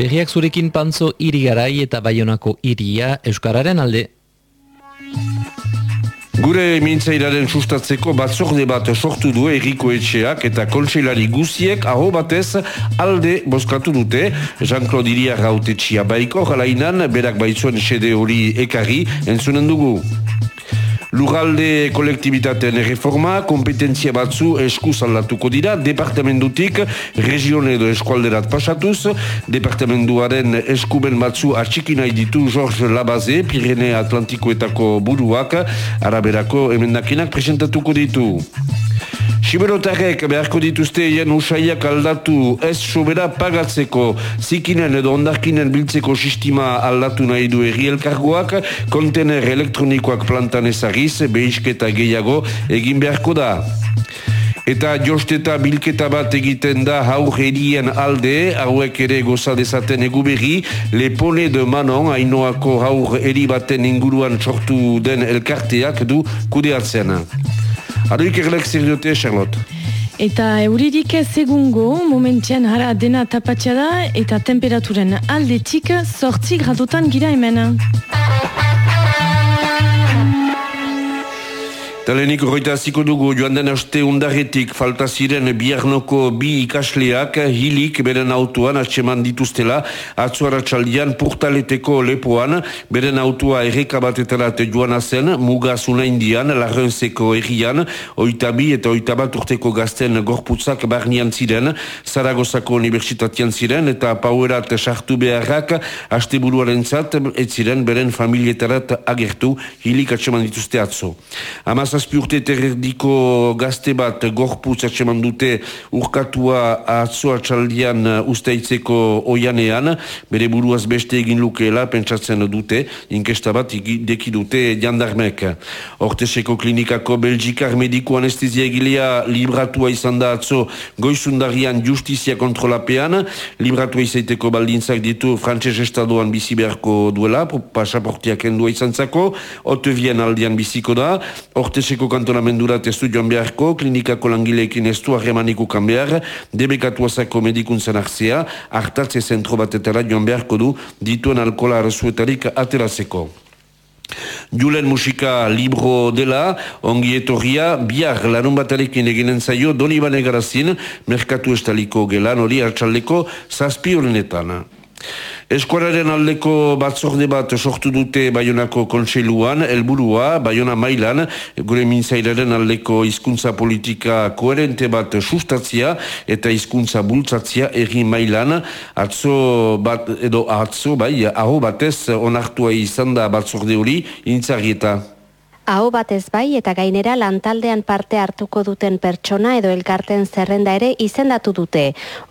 Berriak zurekin pantzo irigarai eta baionako iria Euskararen alde. Gure mintzairaren sustatzeko batzorde bat sortu du erriko etxeak eta kontseilari guziek aho batez alde bozkatu dute Jean-Claude Iria gaute txia baiko jalainan berak baitzuen sede hori ekarri entzunen dugu. Lurralde kolektibitateen reforma, kompetentzia batzu eskuz aldatuko dira, departamentutik region edo eskualderat pasatuz, departamentuaren eskuben batzu atxiki nahi ditu George Labaze, Pirene Atlantikoetako buruak, araberako emendakinak presentatuko ditu. Siberotarrek beharko dituzte jen usaiak aldatu ez sobera pagatzeko zikinen edo ondarkinen biltzeko sistema aldatu nahi du erri elkargoak kontener elektronikoak plantan ezagiz behisketa gehiago egin beharko da. Eta josteta bilketa bat egiten da haur erien alde, hauek ere gozadezaten eguberri, lepone de manon, hainoako haur eri baten inguruan sortu den elkarteak du kudeatzen. Adoik erlek zer dute, Charlotte? Eta euririk ez egungo, momentian hara dena tapatxa da, eta temperaturen aldetik sortzi gradotan gira hemen. Talenik horreita ziko dugu joan den aste undarretik falta ziren biarnoko bi ikasleak hilik beren autoan atseman dituztela atzuara txaldian purtaleteko lepoan beren autoa errekabateterat joan zen muga zuna indian larrenzeko errian oitabi eta oitabat urteko gazten gorputzak barnian ziren Zaragozako Universitatian ziren eta pauerat sartu beharrak aste buruaren zat ziren beren familietarat agertu hilik atseman dituzte atzo. Amazaz zazpi urte terrerdiko gazte bat gorpuz atseman dute urkatua atzoa txaldian usteitzeko oianean, bere buruaz beste egin lukeela pentsatzen dute, inkesta bat deki dute jandarmek. Horteseko klinikako belgikar mediko anestezia egilea libratua izan da atzo goizundarian justizia kontrolapean, libratua izaiteko baldintzak ditu frantses estadoan bizi beharko duela, pasaportiak endua izan zako, otevien aldian biziko da, horteseko Etxeko kantonamendurat ez du joan beharko, klinikako langileekin ez du arremaniku kan behar, debekatu azako medikuntzen hartzea, hartatze zentro batetara joan beharko du, dituen alkola arzuetarik aterazeko. Julen musika libro dela, ongi etorria, biar lanun batarekin eginen zaio, doni bane garazin, merkatu estaliko gelan, hori hartxaldeko, zazpi horrenetan. Eskuararen aldeko batzorde bat sortu dute Bayonako kontseiluan, helburua Bayona mailan, gure mintzairaren aldeko hizkuntza politika koherente bat sustatzia eta hizkuntza bultzatzia erri mailan, atzo bat, edo atzo, bai, aho batez onartua izan da batzorde hori, intzarrieta. Aho batez bai eta gainera lantaldean parte hartuko duten pertsona edo elkarten zerrenda ere izendatu dute.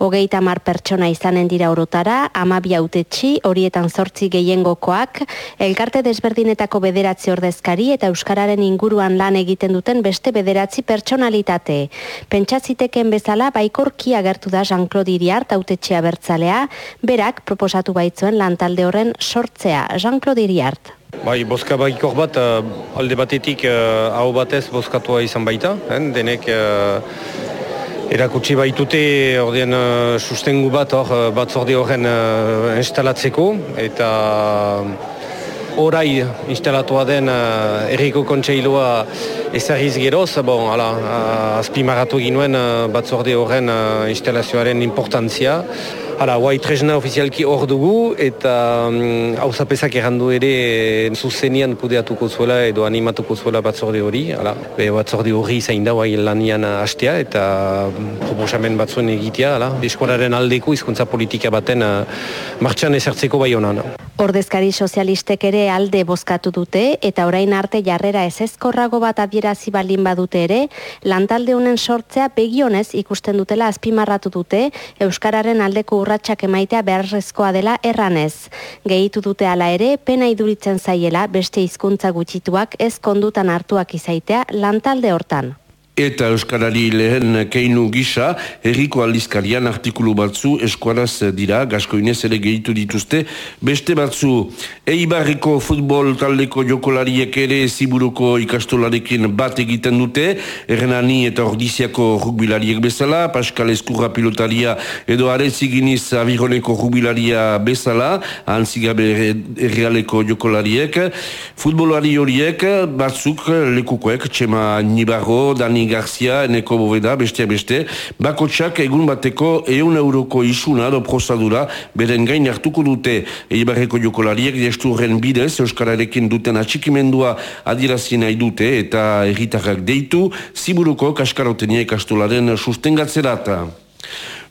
Hogeita mar pertsona izanen dira orotara, amabi autetxi, horietan zortzi gehiengokoak, elkarte desberdinetako bederatzi ordezkari eta Euskararen inguruan lan egiten duten beste bederatzi pertsonalitate. Pentsatziteken bezala baikorki agertu da Jean-Claude Iriart autetxea bertzalea, berak proposatu baitzuen lantalde horren sortzea. Jean-Claude Iriart. Bai, boska baikor bat, uh, alde batetik hau batez boskatua izan baita, hein, denek uh, erakutsi baitute ordean sustengu bat hor batzorde horren uh, instalatzeko eta orai instalatua den uh, erriko kontseiloa ezarriz geroz, bon, ala, uh, azpimaratu ginuen uh, batzorde horren uh, instalazioaren importantzia, Hala, guai tresna ofizialki hor dugu eta um, zapezak errandu ere zuzenian kudeatuko zuela edo animatuko zuela batzorde hori. Hala, be, batzorde hori zain da guai lanian hastea eta um, proposamen batzuen egitea. Hala, eskolaren aldeko hizkuntza politika baten uh, martxan ezertzeko bai honan. Ordezkari sozialistek ere alde bozkatu dute eta orain arte jarrera ez ezkorrago bat adierazi balin badute ere, lantalde honen sortzea begionez ikusten dutela azpimarratu dute Euskararen aldeko urratsak emaitea beharrezkoa dela erranez. Gehitu dute hala ere, pena iduritzen zaiela beste hizkuntza gutxituak ez kondutan hartuak izaitea lantalde hortan. Eta Euskarari lehen keinu gisa, herriko aldizkarian artikulu batzu eskuaraz dira, gaskoinez ere gehitu dituzte, beste batzu, eibarriko futbol taldeko jokolariek ere ziburuko ikastolarekin bat egiten dute, errenani eta ordiziako rugbilariek bezala, Pascal Eskurra pilotaria edo areziginiz abironeko rugbilaria bezala, antzigabe errealeko jokolariek, futbolari horiek batzuk lekukoek, Txema Nibarro, Dani Garzia, eneko boveda, beste beste, bakotsak egun bateko eun euroko isuna do prozadura beren gain hartuko dute eibarreko jokolariek desturren bidez Euskararekin duten atxikimendua adirazi nahi dute eta erritarrak deitu ziburuko kaskarotenia ikastolaren sustengatzerata.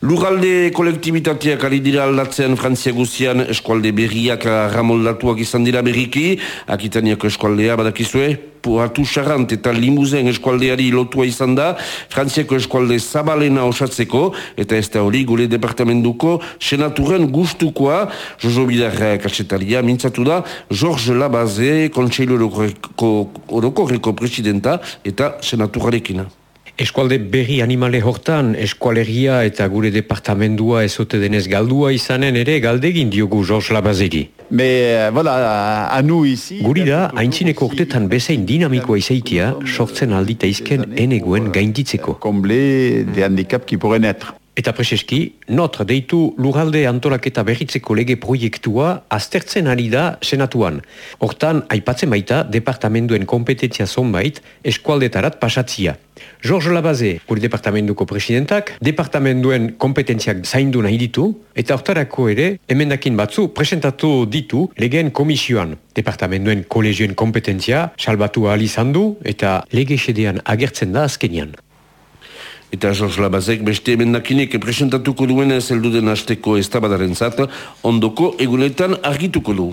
Lugalde kolektibitateak ari dira aldatzen Frantzia guzian eskualde berriak ramoldatuak izan dira berriki, akitaniako eskualdea badakizue, puatu xarrant eta limuzen eskualdeari lotua izan da, Frantziako eskualde zabalena osatzeko, eta ez da hori gure departamentuko senaturen gustukoa, Jojo Bidar katsetaria, mintzatu da, George Labaze, Kontseilo Orokorreko presidenta eta senaturarekina. Eskualde berri animale hortan, eskualegia eta gure departamendua ezote denez galdua izanen ere galdegin diogu Georges Labazegi. Me, voilà, anu izi... Guri da, haintzineko urtetan bezain dinamikoa izaitia, sortzen aldita izken eneguen gainditzeko. Komble de handicap ki pourren etre. Eta preseski, notre deitu lugalde antolaketa berritzeko lege proiektua aztertzen ari da senatuan. Hortan, aipatzen baita, departamenduen kompetentzia zonbait eskualdetarat pasatzia. George Labaze, gure departamentuko presidentak, departamenduen kompetentziak zaindu nahi ditu, eta hortarako ere, emendakin batzu presentatu ditu legeen komisioan. Departamenduen kolegioen kompetentzia salbatu ahal izan du, eta lege sedean agertzen da azkenian. Eta George Labazek beste emendakinek presentatuko duen zeldu den azteko estabadaren zat, ondoko egunetan argituko du.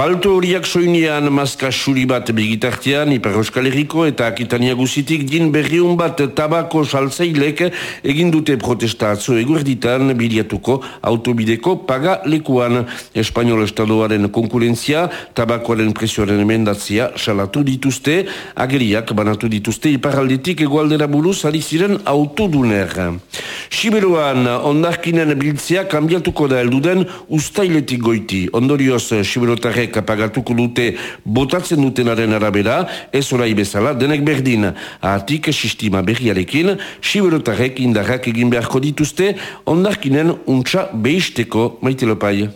Palto horiak soinean maska suri bat begitartean Ipar Euskal Herriko eta Akitania guzitik din berriun bat tabako saltzailek egin dute protesta atzo eguerditan biliatuko autobideko paga lekuan. Espainol Estadoaren konkurentzia tabakoaren presioaren emendatzia salatu dituzte, ageriak banatu dituzte iparaldetik egualdera buruz ziren autoduner. Siberuan ondarkinen biltzea kambiatuko da elduden ustailetik goiti. Ondorioz Siberotarrek horiek apagatuko dute botatzen dutenaren arabera, ez orai bezala, denek berdin. Ahatik, sistima berriarekin, siberotarek indarrak egin beharko dituzte, ondarkinen untsa behisteko maite lopai.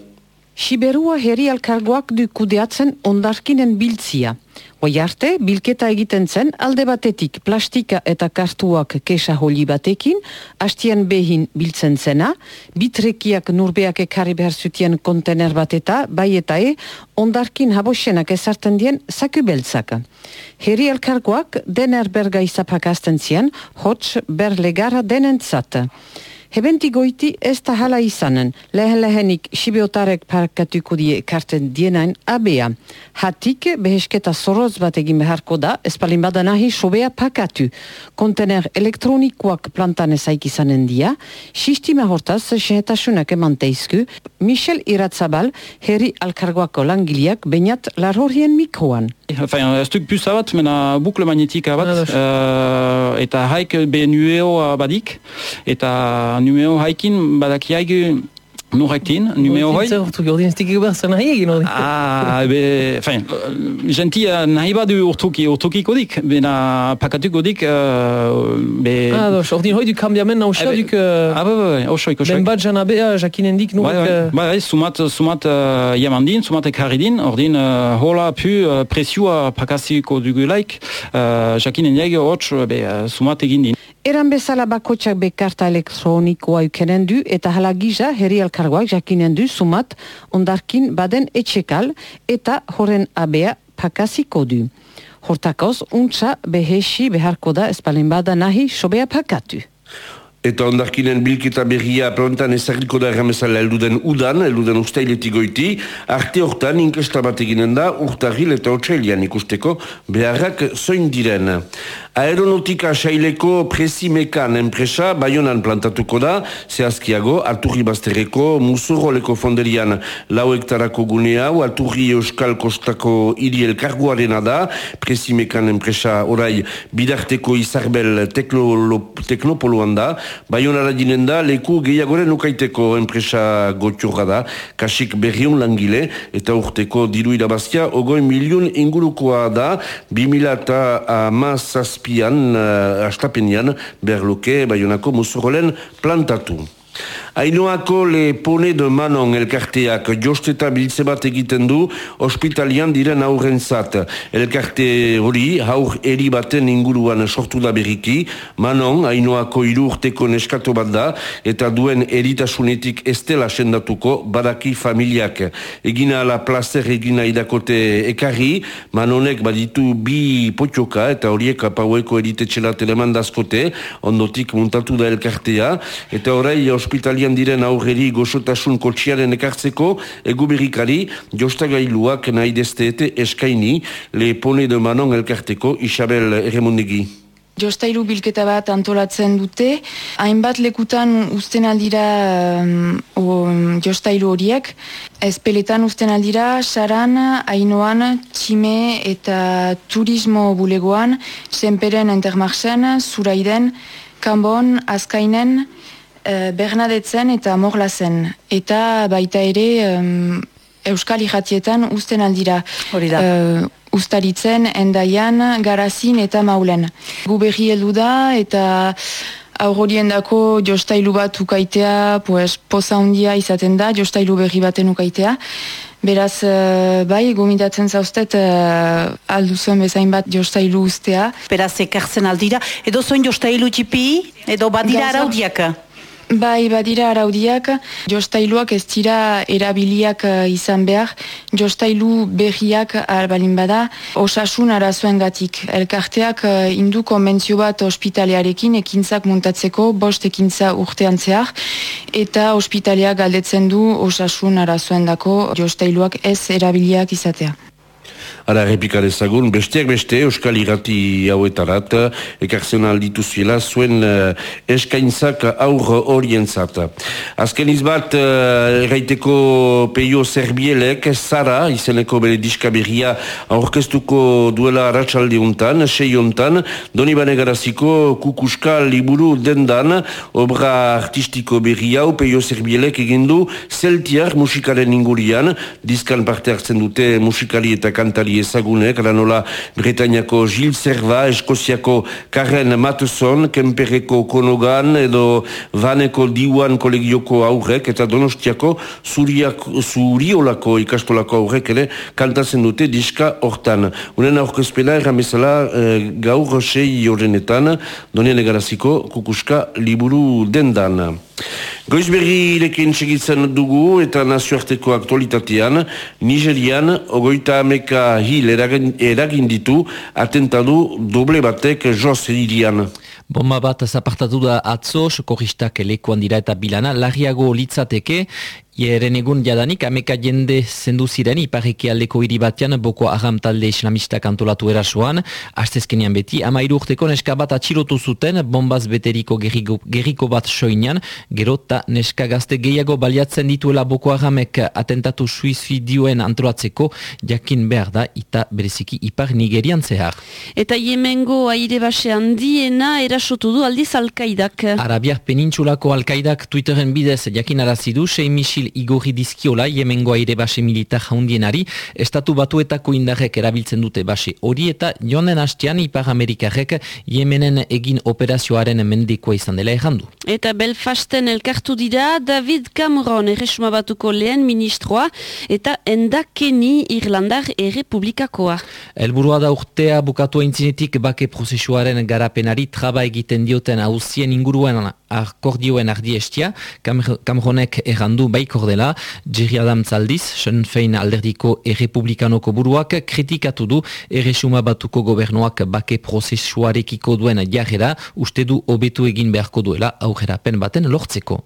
Siberua herri alkargoak du kudeatzen ondarkinen biltzia. Hoi arte, bilketa egiten zen alde batetik plastika eta kartuak kesa holi batekin, hastian behin biltzen zena, bitrekiak nurbeak ekarri behar zutien kontener bat eta, bai eta e, ondarkin habosenak ezartzen dien zaku beltzak. Herri elkargoak dener berga izapak azten zien, hotz berlegara denentzat. Hebenti goiti ez da hala izanen, lehen lehenik Sibiotarek parkatuko die karten dienain abea. Hatik behesketa soroz bat egin beharko da, espalin badanahi sobea pakatu. Kontener elektronikoak plantan ezaik izanen dia, sistima hortaz sehetasunak emanteizku, Michel Iratzabal, herri alkargoako langiliak, bainat larhorien mikroan. Enfin, un truc plus à bat, mais la boucle magnétique à ah, bat. Et euh, ta hike, ben, nuéo à badik. Et ta nuéo hiking, badaki hike, Norekin, numeo hoi? Urtuk ordin ez dikik behar nahi egin hori. Ah, be, fein, gentia nahi badu urtuki, urtukiko dik, bena pakatuko dik, uh, be... Ah, dos, ordin hoi du kambiamen na usia duk... Ah, ba, ba, osoik, osoik. Ben bat jan abea, jakinen dik, nurek... Ba, ba, sumat, sumat uh, yamandin, sumat ekaridin, ordin uh, hola pu uh, presiua pakaziko dugulaik, uh, jakinen diag, hotz, be, uh, sumat egin din. Eran bezala bakotxak bekarta elektronikoa ukenen du eta hala giza herri alkargoak jakinen du sumat ondarkin baden etxekal eta horren abea pakaziko du. Hortakoz, untsa behesi beharko da espalin bada nahi sobea pakatu. Eta ondarkinen bilketa berria prontan ezagiko da erramezala elduden udan, elduden ustailetik goiti, arte hortan inkesta bat eginen da urtarril eta otxailian ikusteko beharrak zoin diren. Aeronautika saileko presimekan enpresa baionan plantatuko da, zehazkiago, Arturri Bazterreko, Musurroleko fonderian. Lau hektarako gunea, Arturri Euskal Kostako hiri elkarguarena da, presimekan enpresa orai. Bidarteko izarbel teknopoloan da, baionara dinen da, leku gehiagoren ukaiteko enpresa gotxorra da, kasik berriun langile, eta urteko diru irabazia, ogoi miliun ingurukoa da, 2000 eta amazazpi zazpian, uh, astapenean, berluke, baionako musurolen plantatu. Ainoako le pone de manon elkarteak josteta biltze bat egiten du ospitalian diren aurren zat. Elkarte hori haur eri baten inguruan sortu da berriki, manon ainoako irurteko neskato bat da eta duen eritasunetik estela sendatuko badaki familiak. Egina ala placer egina idakote ekarri, manonek baditu bi potioka eta horiek apaueko eritetxela telemandazkote, ondotik muntatu da elkartea, eta horrei ospitalian Italian diren aurreri gozotasun kotxiaren ekartzeko egubirikari jostagailuak nahi desteete eskaini le pone de manon elkarteko Isabel Eremondegi. Jostailu bilketa bat antolatzen dute, hainbat lekutan usten aldira um, jostailu horiek, ezpeletan usten aldira, saran, ainoan, txime eta turismo bulegoan, senperen entermarsen, zuraiden, kanbon, azkainen, Eh, Bernadetzen eta Morlazen. Eta baita ere um, Euskal Ijatietan usten aldira. Hori da. Uh, ustaritzen, endaian, garazin eta maulen. Gu berri heldu da eta aurrorien dako jostailu bat ukaitea, pues, poza hundia izaten da, jostailu berri baten ukaitea. Beraz, uh, bai, gomindatzen zauztet uh, aldu zuen bezain bat jostailu ustea. Beraz, ekartzen aldira. Edo zuen jostailu tipi, edo badira araudiaka? Bai, badira araudiak, jostailuak ez dira erabiliak uh, izan behar, jostailu berriak albalin bada, osasun arazoen gatik. Elkarteak uh, indu konbentzio bat ospitalearekin ekintzak muntatzeko bost ekintza urtean zehar, eta ospitaleak galdetzen du osasun arazoen dako jostailuak ez erabiliak izatea. Ara repikarezagun, besteak beste, Euskal Irati hauetarat, ekartzen alditu zuela, zuen uh, eskaintzak aur horien zat. Azken izbat, uh, erraiteko peio zerbielek, Zara, izeneko bere diskaberria, aurkeztuko duela ratxaldi untan, sei untan, doni bane kukuska liburu dendan, obra artistiko berri hau, peio zerbielek egindu, zeltiar musikaren ingurian, diskan parte hartzen dute musikali eta kantari ezagunek, nola Bretañako Gil Serva, Eskoziako Karen Matteson, Kempereko Konogan, edo Vaneko Diwan kolegioko aurrek, eta Donostiako Zuriolako ikastolako aurrek, ere, kantazen dute diska hortan. Unen aurkezpena erramezala eh, gaur sei horrenetan, donien egaraziko kukuska liburu dendan. Goizberri irekin segitzen dugu eta nazioarteko aktualitatean, Nigerian, ogoita ameka hil eragin, eragin ditu, atentadu doble batek joz edirian. Bomba bat zapartatu da atzo, sokoristak lekuan dira eta bilana, larriago litzateke, Ieren egun jadanik, ameka jende zendu ziren ipareki aldeko hiri batean boko aham talde islamista kantolatu erasoan, hastezkenian beti, ama urteko neska bat atxilotu zuten, bombaz beteriko gerriko, gerriko bat soinan, gero ta neska gazte gehiago baliatzen dituela boko ahamek atentatu suizidioen antolatzeko, jakin behar da, eta bereziki ipar nigerian zehar. Eta jemengo aire base handiena erasotu du aldiz alkaidak. Arabiak penintxulako alkaidak Twitteren bidez jakin arazidu, 6 misil misil igorri dizkiola jemengo aire base militar jaundienari, estatu batuetako indarrek erabiltzen dute base hori eta jonen hastean Ipar Amerikarrek jemenen egin operazioaren mendikoa izan dela errandu. Eta Belfasten elkartu dira David Cameron erresuma batuko lehen ministroa eta endakeni Irlandar errepublikakoa. Elburua da urtea bukatu aintzinetik bake prozesuaren garapenari traba egiten dioten hauzien inguruan akordioen ardiestia, Cameronek errandu baiko hor dela, Jerry Adams aldiz, Sean Fein alderdiko errepublikanoko buruak kritikatu du erresuma batuko gobernuak bake prozesuarekiko duen jarrera, uste du hobetu egin beharko duela aurrerapen baten lortzeko.